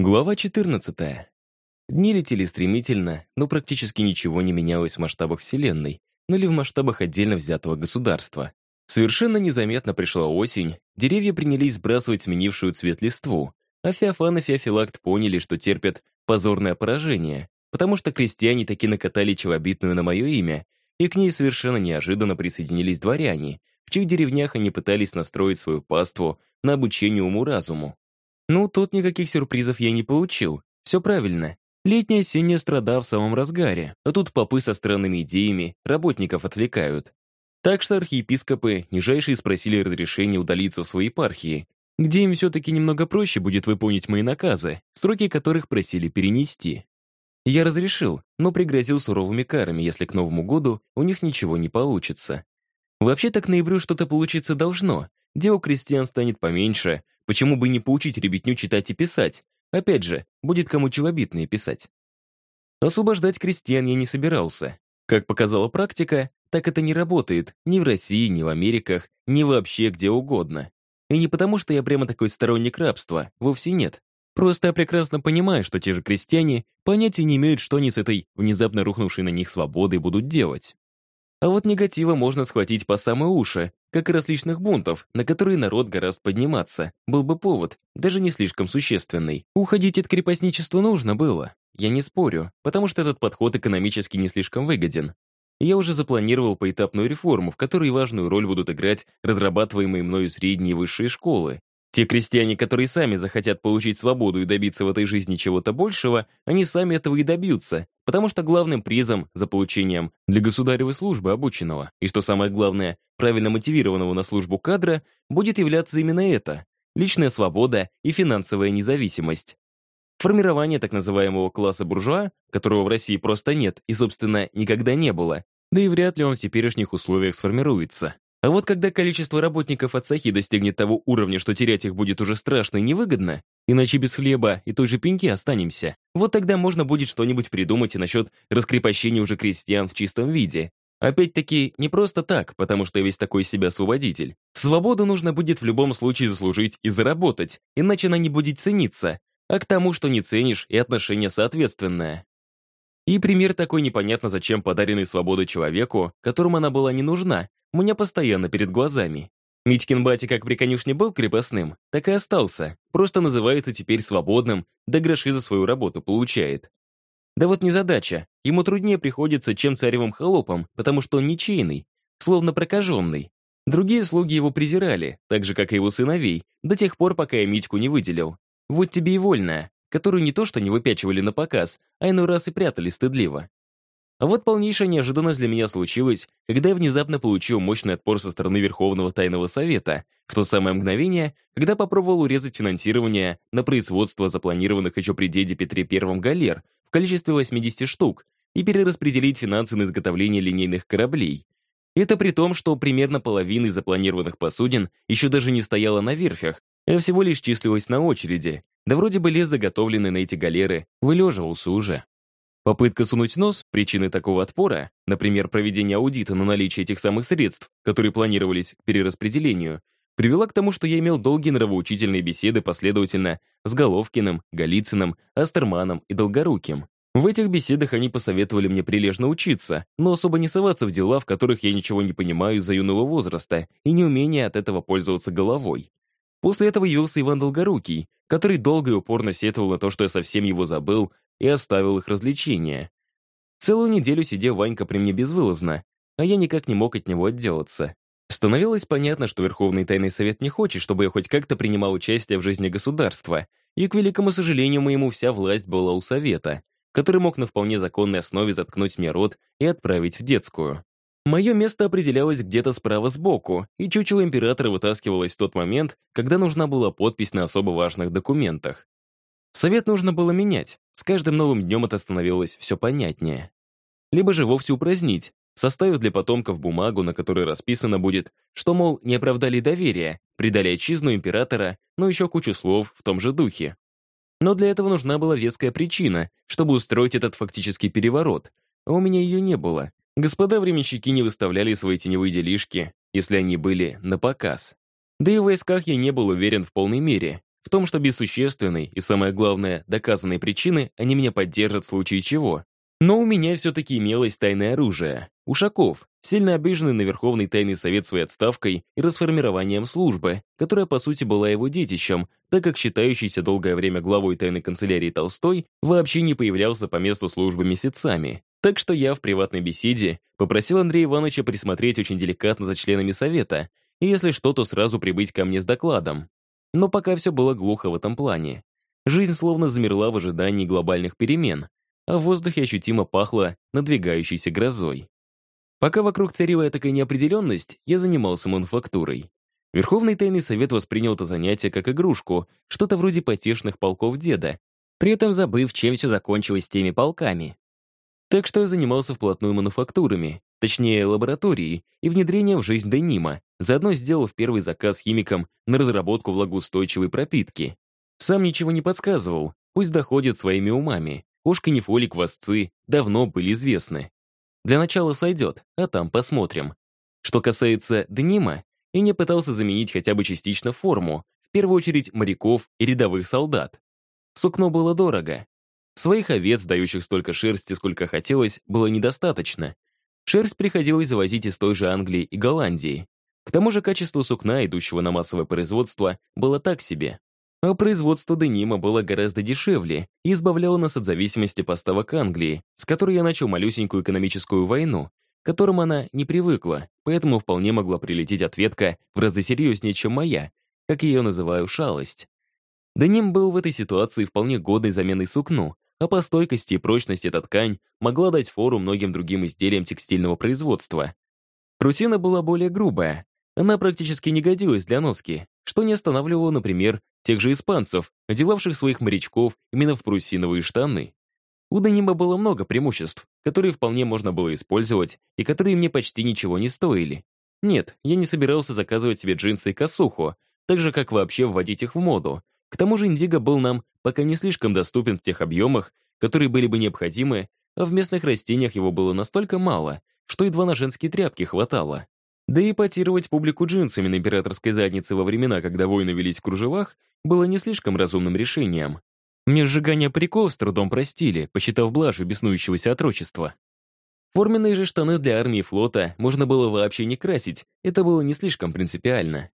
Глава 14. Дни летели стремительно, но практически ничего не менялось в масштабах Вселенной, но ли в масштабах отдельно взятого государства. Совершенно незаметно пришла осень, деревья принялись сбрасывать сменившую цвет листву, а Феофан и Феофилакт поняли, что терпят позорное поражение, потому что крестьяне таки накатали челобитную на мое имя, и к ней совершенно неожиданно присоединились дворяне, в чьих деревнях они пытались настроить свою паству на обучение уму-разуму. Ну, тут никаких сюрпризов я не получил. Все правильно. Летняя осенняя страда в самом разгаре, а тут попы со странными идеями работников отвлекают. Так что архиепископы нижайшие спросили разрешения удалиться в свои епархии, где им все-таки немного проще будет выполнить мои наказы, сроки которых просили перенести. Я разрешил, но пригрозил суровыми карами, если к Новому году у них ничего не получится. Вообще-то к ноябрю что-то получиться должно, дел крестьян станет поменьше, Почему бы не поучить ребятню читать и писать? Опять же, будет кому челобитные писать. Освобождать крестьян я не собирался. Как показала практика, так это не работает ни в России, ни в Америках, ни вообще где угодно. И не потому, что я прямо такой сторонник рабства, вовсе нет. Просто я прекрасно понимаю, что те же крестьяне понятия не имеют, что они с этой внезапно рухнувшей на них свободой будут делать. А вот негатива можно схватить по самые уши, как и различных бунтов, на которые народ гораздо подниматься. Был бы повод, даже не слишком существенный. Уходить от крепостничества нужно было. Я не спорю, потому что этот подход экономически не слишком выгоден. Я уже запланировал поэтапную реформу, в которой важную роль будут играть разрабатываемые мною средние и высшие школы, те крестьяне, которые сами захотят получить свободу и добиться в этой жизни чего-то большего, они сами этого и добьются, потому что главным призом за получением для государевой службы обученного, и что самое главное, правильно мотивированного на службу кадра, будет являться именно это — личная свобода и финансовая независимость. Формирование так называемого класса буржуа, которого в России просто нет и, собственно, никогда не было, да и вряд ли он в теперешних условиях сформируется. А вот когда количество работников от Сахи достигнет того уровня, что терять их будет уже страшно и невыгодно, иначе без хлеба и той же пеньки останемся, вот тогда можно будет что-нибудь придумать и насчет раскрепощения уже крестьян в чистом виде. Опять-таки, не просто так, потому что я весь такой себя освободитель. Свободу нужно будет в любом случае заслужить и заработать, иначе она не будет цениться, а к тому, что не ценишь, и отношение соответственное. И пример такой непонятно зачем подаренной свободы человеку, которому она была не нужна, у меня постоянно перед глазами. Митькин батя как при конюшне был крепостным, так и остался, просто называется теперь свободным, да гроши за свою работу получает. Да вот не задача, ему труднее приходится, чем царевым холопам, потому что он ничейный, словно прокаженный. Другие слуги его презирали, так же, как и его сыновей, до тех пор, пока я Митьку не выделил. Вот тебе и вольная, которую не то что не выпячивали на показ, а иной раз и прятали стыдливо. А вот полнейшая неожиданность для меня случилась, когда я внезапно получил мощный отпор со стороны Верховного Тайного Совета, в то самое мгновение, когда попробовал урезать финансирование на производство запланированных еще при деде Петре I галер в количестве 80 штук и перераспределить финансы на изготовление линейных кораблей. Это при том, что примерно половина из запланированных посудин еще даже не стояла на верфях, а всего лишь числилась на очереди, да вроде бы лес, заготовленный на эти галеры, вылеживался уже. Попытка сунуть нос причины такого отпора, например, проведение аудита на наличие этих самых средств, которые планировались к перераспределению, привела к тому, что я имел долгие нравоучительные беседы последовательно с Головкиным, Голицыным, Астерманом и Долгоруким. В этих беседах они посоветовали мне прилежно учиться, но особо не соваться в дела, в которых я ничего не понимаю из-за юного возраста и неумения от этого пользоваться головой. После этого явился Иван Долгорукий, который долго и упорно сетовал на то, что я совсем его забыл и оставил их развлечения. Целую неделю сидел Ванька при мне безвылазно, а я никак не мог от него отделаться. Становилось понятно, что Верховный Тайный Совет не хочет, чтобы я хоть как-то принимал участие в жизни государства, и, к великому сожалению моему, вся власть была у Совета, который мог на вполне законной основе заткнуть мне рот и отправить в детскую. Мое место определялось где-то справа сбоку, и чучело императора вытаскивалось в тот момент, когда нужна была подпись на особо важных документах. Совет нужно было менять, с каждым новым днем это становилось все понятнее. Либо же вовсе упразднить, составив для потомков бумагу, на которой расписано будет, что, мол, не оправдали доверия, предали отчизну императора, но еще кучу слов в том же духе. Но для этого нужна была веская причина, чтобы устроить этот фактический переворот, а у меня ее не было. Господа временщики не выставляли свои теневые делишки, если они были на показ. Да и в войсках я не был уверен в полной мере, в том, что без существенной и, самое главное, доказанной причины они меня поддержат в случае чего. Но у меня все-таки имелось тайное оружие. Ушаков, сильно обиженный на Верховный Тайный Совет своей отставкой и расформированием службы, которая, по сути, была его детищем, так как считающийся долгое время главой тайной канцелярии Толстой вообще не появлялся по месту службы месяцами. Так что я в приватной беседе попросил Андрея Ивановича присмотреть очень деликатно за членами Совета, и если что, то сразу прибыть ко мне с докладом. Но пока все было глухо в этом плане. Жизнь словно замерла в ожидании глобальных перемен, а в воздухе ощутимо пахло надвигающейся грозой. Пока вокруг царила такая неопределенность, я занимался мануфактурой. Верховный тайный совет воспринял это занятие как игрушку, что-то вроде потешных полков деда, при этом забыв, чем все закончилось с теми полками. Так что я занимался вплотную мануфактурами, точнее лабораторией и внедрением в жизнь Денима, заодно сделав первый заказ химикам на разработку влагоустойчивой пропитки. Сам ничего не подсказывал, пусть доходят своими умами. Кошка-нефолик восцы давно были известны. Для начала сойдет, а там посмотрим. Что касается Денима, я не пытался заменить хотя бы частично форму, в первую очередь моряков и рядовых солдат. Сукно было дорого. Своих овец, дающих столько шерсти, сколько хотелось, было недостаточно. Шерсть приходилось завозить из той же Англии и Голландии. К тому же качество сукна, идущего на массовое производство, было так себе. А производство денима было гораздо дешевле и избавляло нас от зависимости поставок Англии, с которой я начал малюсенькую экономическую войну, к которым она не привыкла, поэтому вполне могла прилететь ответка в разы серьезнее, чем моя, как ее называю, шалость. Деним был в этой ситуации вполне годной заменой сукну, а по стойкости и прочности эта ткань могла дать фору многим другим изделиям текстильного производства. Прусина была более грубая, она практически не годилась для носки, что не останавливало, например, тех же испанцев, одевавших своих морячков именно в прусиновые штаны. У Денима было много преимуществ, которые вполне можно было использовать и которые мне почти ничего не стоили. Нет, я не собирался заказывать себе джинсы и косуху, так же, как вообще вводить их в моду. К тому же индиго был нам пока не слишком доступен в тех объемах, которые были бы необходимы, а в местных растениях его было настолько мало, что едва на женские тряпки хватало. Да и потировать публику джинсами на императорской заднице во времена, когда войны велись в кружевах, было не слишком разумным решением. Мне сжигание париков с трудом простили, посчитав блажью беснующегося отрочества. Форменные же штаны для армии и флота можно было вообще не красить, это было не слишком принципиально.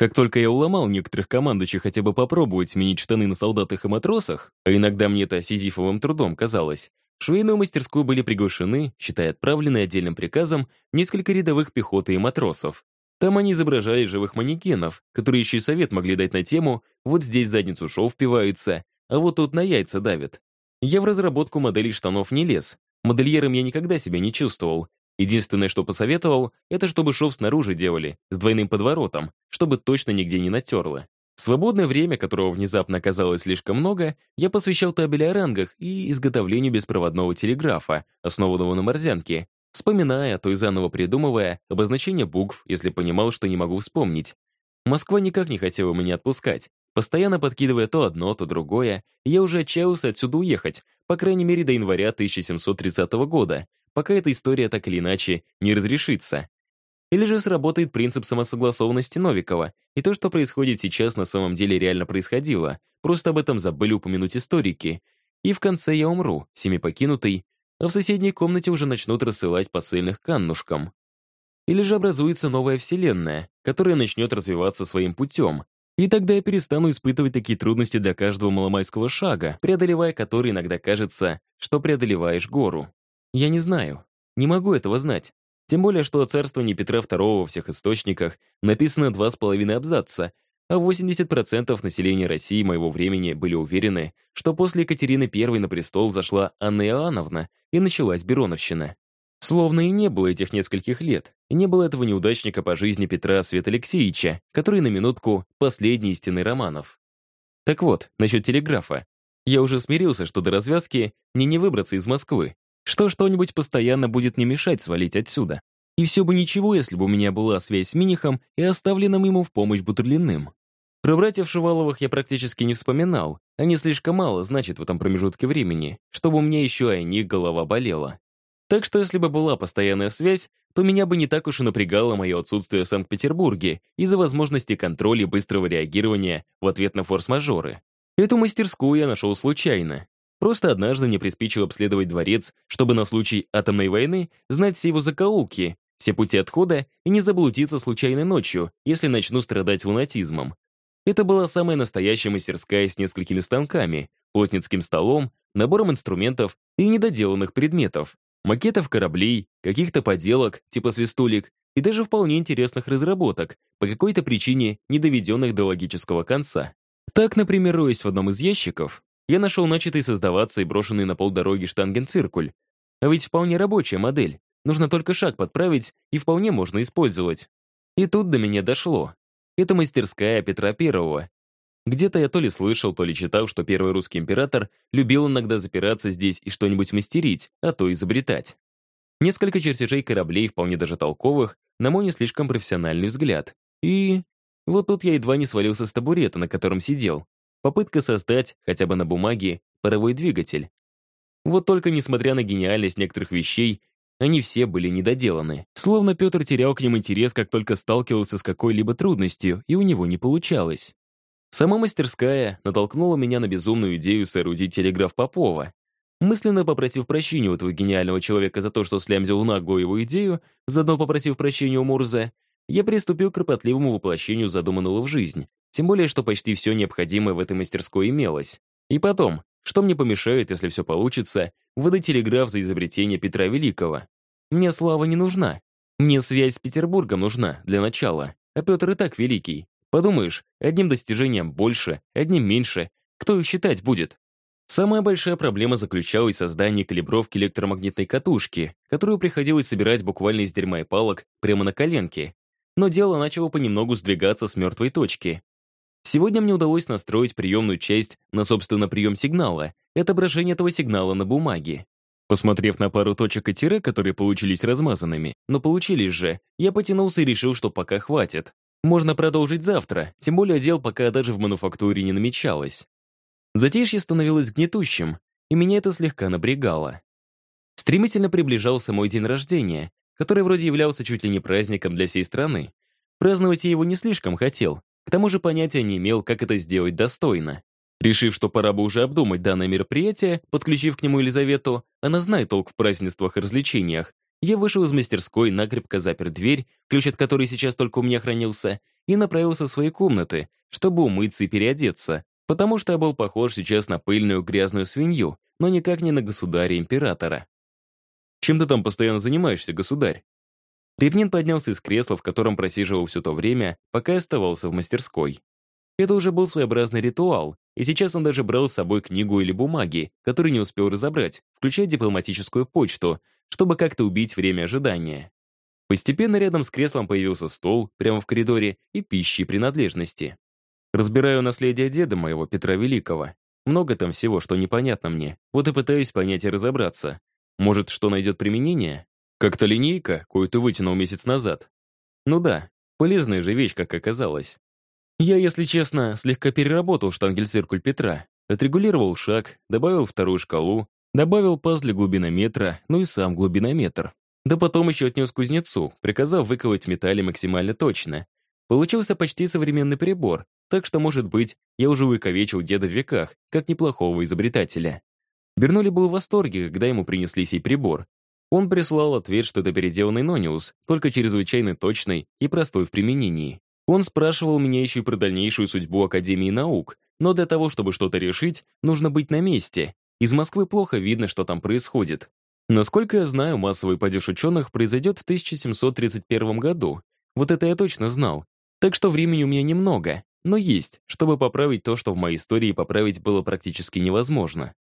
Как только я уломал некоторых командующих хотя бы попробовать сменить штаны на солдатах и матросах, а иногда мне это сизифовым трудом казалось, в швейную мастерскую были приглашены, считая отправленные отдельным приказом, несколько рядовых пехоты и матросов. Там они изображали живых манекенов, которые еще и совет могли дать на тему «вот здесь в задницу шов впиваются, а вот тут на яйца давят». Я в разработку моделей штанов не лез. Модельером я никогда себя не чувствовал. Единственное, что посоветовал, это чтобы шов снаружи делали, с двойным подворотом, чтобы точно нигде не натерло. Свободное время, которого внезапно оказалось слишком много, я посвящал табели о рангах и изготовлению беспроводного телеграфа, основанного на морзянке, вспоминая, а то и заново придумывая обозначение букв, если понимал, что не могу вспомнить. Москва никак не хотела меня отпускать, постоянно подкидывая то одно, то другое, я уже отчаялся отсюда уехать, по крайней мере до января 1730 года, пока эта история так или иначе не разрешится. Или же сработает принцип самосогласованности Новикова, и то, что происходит сейчас, на самом деле реально происходило, просто об этом забыли упомянуть историки. И в конце я умру, всеми покинутый, а в соседней комнате уже начнут рассылать посыльных каннушкам. Или же образуется новая вселенная, которая начнет развиваться своим путем, и тогда я перестану испытывать такие трудности для каждого маломайского шага, преодолевая который иногда кажется, что преодолеваешь гору. Я не знаю. Не могу этого знать. Тем более, что о царствовании Петра II во всех источниках написано два с половиной абзаца, а 80% населения России моего времени были уверены, что после Екатерины I на престол зашла Анна Иоанновна и началась Бероновщина. Словно и не было этих нескольких лет, и не было этого неудачника по жизни Петра Свет Алексеевича, который на минутку последний истинный Романов. Так вот, насчет телеграфа. Я уже смирился, что до развязки мне не выбраться из Москвы, что что-нибудь постоянно будет не мешать свалить отсюда. И все бы ничего, если бы у меня была связь с Минихом и оставленным ему в помощь Бутурлиным. Про братьев Шуваловых я практически не вспоминал. Они слишком мало значат в этом промежутке времени, чтобы у меня еще и них голова болела. Так что если бы была постоянная связь, то меня бы не так уж и напрягало мое отсутствие в Санкт-Петербурге из-за возможности контроля и быстрого реагирования в ответ на форс-мажоры. Эту мастерскую я нашел случайно. Просто однажды мне приспичило обследовать дворец, чтобы на случай атомной войны знать все его закоулки, все пути отхода и не заблудиться случайной ночью, если начну страдать лунатизмом. Это была самая настоящая мастерская с несколькими станками, плотницким столом, набором инструментов и недоделанных предметов, макетов кораблей, каких-то поделок, типа свистулек, и даже вполне интересных разработок, по какой-то причине не доведенных до логического конца. Так, например, роясь в одном из ящиков, я нашел начатый создаваться и брошенный на полдороги штангенциркуль. А ведь вполне рабочая модель. Нужно только шаг подправить, и вполне можно использовать. И тут до меня дошло. Это мастерская Петра Первого. Где-то я то ли слышал, то ли читал, что первый русский император любил иногда запираться здесь и что-нибудь мастерить, а то изобретать. Несколько чертежей кораблей, вполне даже толковых, на мой не слишком профессиональный взгляд. И... Вот тут я едва не свалился с табурета, на котором сидел. Попытка создать, хотя бы на бумаге, паровой двигатель. Вот только несмотря на гениальность некоторых вещей, они все были недоделаны. Словно Петр терял к ним интерес, как только сталкивался с какой-либо трудностью, и у него не получалось. Сама мастерская натолкнула меня на безумную идею соорудить телеграф Попова. Мысленно попросив прощения у этого гениального человека за то, что слямзил нагло его идею, заодно попросив прощения у Мурза, я приступил к кропотливому воплощению задуманного в жизнь. Тем более, что почти все необходимое в этой мастерской имелось. И потом, что мне помешает, если все получится, выдать телеграф за изобретение Петра Великого? Мне слава не нужна. Мне связь с Петербургом нужна, для начала. А Петр и так великий. Подумаешь, одним достижением больше, одним меньше. Кто их считать будет? Самая большая проблема заключалась в создании калибровки электромагнитной катушки, которую приходилось собирать буквально из дерьма и палок прямо на коленке. Но дело начало понемногу сдвигаться с мертвой точки. Сегодня мне удалось настроить приемную часть на, собственно, прием сигнала отображение этого сигнала на бумаге. Посмотрев на пару точек и тире, которые получились размазанными, но получились же, я потянулся и решил, что пока хватит. Можно продолжить завтра, тем более дел пока даже в мануфактуре не намечалось. Затишье становилось гнетущим, и меня это слегка напрягало. Стремительно приближался мой день рождения, который вроде являлся чуть ли не праздником для всей страны. Праздновать я его не слишком хотел, к тому же понятия не имел, как это сделать достойно. Решив, что пора бы уже обдумать данное мероприятие, подключив к нему Елизавету, она знает толк в празднествах и развлечениях, я вышел из мастерской, накрепко запер дверь, ключ от которой сейчас только у меня хранился, и направился в свои комнаты, чтобы умыться и переодеться, потому что я был похож сейчас на пыльную грязную свинью, но никак не на государя-императора. «Чем ты там постоянно занимаешься, государь?» Репнин поднялся из кресла, в котором просиживал все то время, пока оставался в мастерской. Это уже был своеобразный ритуал, и сейчас он даже брал с собой книгу или бумаги, которые не успел разобрать, включая дипломатическую почту, чтобы как-то убить время ожидания. Постепенно рядом с креслом появился стол, прямо в коридоре, и пищи и принадлежности. Разбираю наследие деда моего, Петра Великого. Много там всего, что непонятно мне, вот и пытаюсь понять и разобраться. Может, что найдет применение? Как-то линейка, кою ты вытянул месяц назад. Ну да, полезная же вещь, как оказалось. Я, если честно, слегка переработал штангель-циркуль Петра, отрегулировал шаг, добавил вторую шкалу, добавил пазли глубинометра, ну и сам глубинометр. Да потом еще отнес кузнецу, приказав выковать в металле максимально точно. Получился почти современный прибор, так что, может быть, я уже увековечил деда в веках, как неплохого изобретателя. Бернули был в восторге, когда ему принесли сей прибор, он прислал ответ, что это переделанный Нониус, только чрезвычайно точный и простой в применении. Он спрашивал меня еще и про дальнейшую судьбу Академии наук, но для того, чтобы что-то решить, нужно быть на месте. Из Москвы плохо видно, что там происходит. Насколько я знаю, массовый падеж ученых произойдет в 1731 году. Вот это я точно знал. Так что времени у меня немного, но есть, чтобы поправить то, что в моей истории поправить было практически невозможно.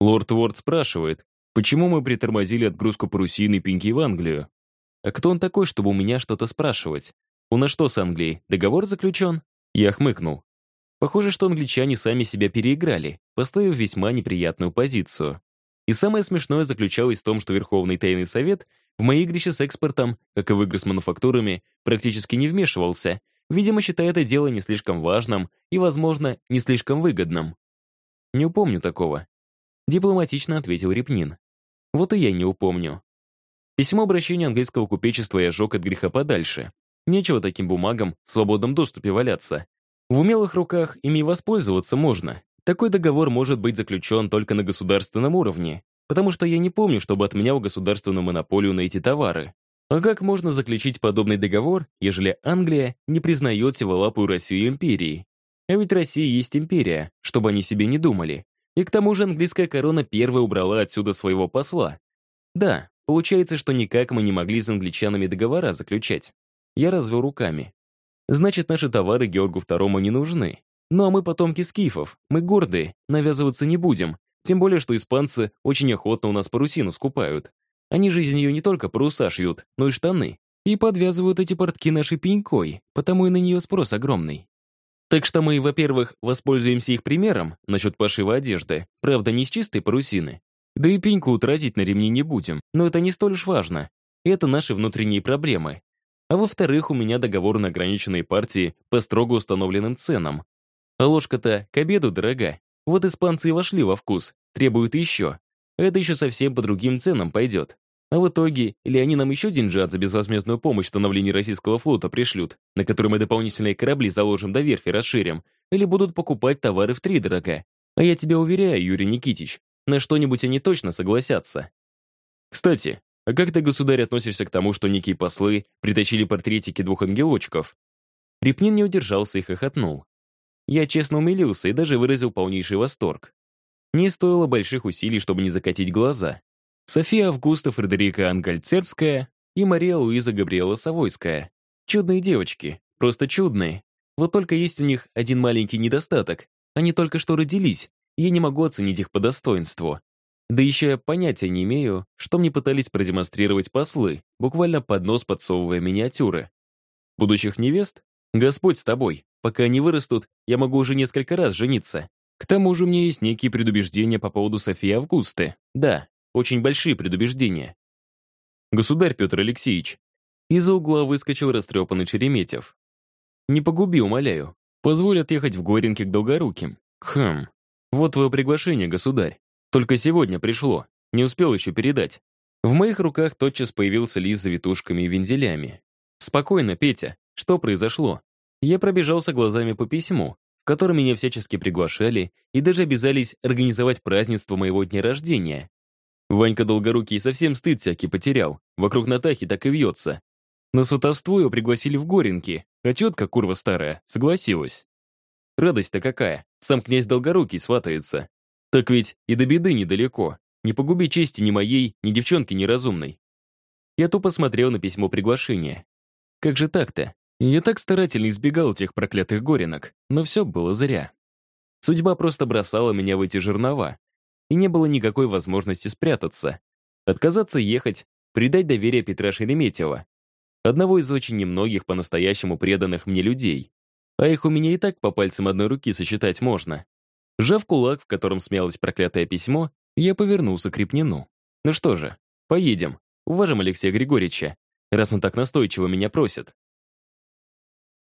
Лорд Уорд спрашивает, Почему мы притормозили отгрузку парусины пеньки в Англию? А кто он такой, чтобы у меня что-то спрашивать? У нас что с Англией, договор заключен? Я хмыкнул. Похоже, что англичане сами себя переиграли, поставив весьма неприятную позицию. И самое смешное заключалось в том, что Верховный Тайный Совет в мои игрища с экспортом, как и в игры с мануфактурами, практически не вмешивался, видимо, считая это дело не слишком важным и, возможно, не слишком выгодным. «Не упомню такого», — дипломатично ответил Репнин. Вот и я не упомню. Письмо обращения английского купечества я сжег от греха подальше. Нечего таким бумагам в свободном доступе валяться. В умелых руках ими воспользоваться можно. Такой договор может быть заключен только на государственном уровне, потому что я не помню, чтобы отменял государственную монополию на эти товары. А как можно заключить подобный договор, ежели Англия не признает сиволапую Россию империей? А ведь Россия есть империя, чтобы они себе не думали. И к тому же английская корона первая убрала отсюда своего посла. Да, получается, что никак мы не могли с англичанами договора заключать. Я развел руками. Значит, наши товары Георгу Второму не нужны. Ну а мы потомки скифов, мы гордые, навязываться не будем. Тем более, что испанцы очень охотно у нас парусину скупают. Они же из нее не только паруса шьют, но и штаны. И подвязывают эти портки нашей пенькой, потому и на нее спрос огромный. Так что мы, во-первых, воспользуемся их примером насчет пошива одежды, правда, не с чистой парусины. Да и пеньку утратить на ремни не будем, но это не столь уж важно. Это наши внутренние проблемы. А во-вторых, у меня договор на ограниченные партии по строго установленным ценам. А ложка-то к обеду дорога. Вот испанцы вошли во вкус, требуют еще. Это еще совсем по другим ценам пойдет. А в итоге, или они нам еще деньжат за безвозмездную помощь в становлении российского флота пришлют, на который мы дополнительные корабли заложим до верфи расширим, или будут покупать товары в три дорога. А я тебя уверяю, Юрий Никитич, на что-нибудь они точно согласятся. Кстати, а как ты, государь, относишься к тому, что некие послы притащили портретики двух ангелочков? Репнин не удержался и хохотнул. Я честно умилился и даже выразил полнейший восторг. Не стоило больших усилий, чтобы не закатить глаза. София Августа Фредерика Ангальцербская и Мария Луиза Габриэла Савойская. Чудные девочки, просто чудные. Вот только есть у них один маленький недостаток. Они только что родились, и я не могу оценить их по достоинству. Да еще я понятия не имею, что мне пытались продемонстрировать послы, буквально под нос подсовывая миниатюры. Будущих невест? Господь с тобой. Пока они вырастут, я могу уже несколько раз жениться. К тому же у меня есть некие предубеждения по поводу Софии Августы. Да, очень большие предубеждения. Государь Петр Алексеевич. Из-за угла выскочил растрепанный Череметьев. Не погуби, умоляю. Позволь отъехать в Горенке к Долгоруким. Хм. Вот твое приглашение, государь. Только сегодня пришло. Не успел еще передать. В моих руках тотчас появился лист с завитушками и вензелями. «Спокойно, Петя. Что произошло?» Я пробежался глазами по письму, в котором меня всячески приглашали и даже обязались организовать празднество моего дня рождения. Ванька Долгорукий совсем стыд всякий потерял, вокруг Натахи так и вьется. На сватовство его пригласили в Горенки, а тетка, курва старая, согласилась. Радость-то какая, сам князь Долгорукий сватается. Так ведь и до беды недалеко, не погуби чести ни моей, ни девчонки неразумной. Я тупо смотрел на письмо приглашения. Как же так-то? Я так старательно избегал тех проклятых горенок, но все было зря. Судьба просто бросала меня в эти жернова, и не было никакой возможности спрятаться. Отказаться ехать, предать доверие Петра Шереметьева, одного из очень немногих по-настоящему преданных мне людей. А их у меня и так по пальцам одной руки сосчитать можно. Сжав кулак, в котором смялось проклятое письмо, я повернулся к Репнину. Ну что же, поедем, уважим Алексея Григорьевича, раз он так настойчиво меня просит.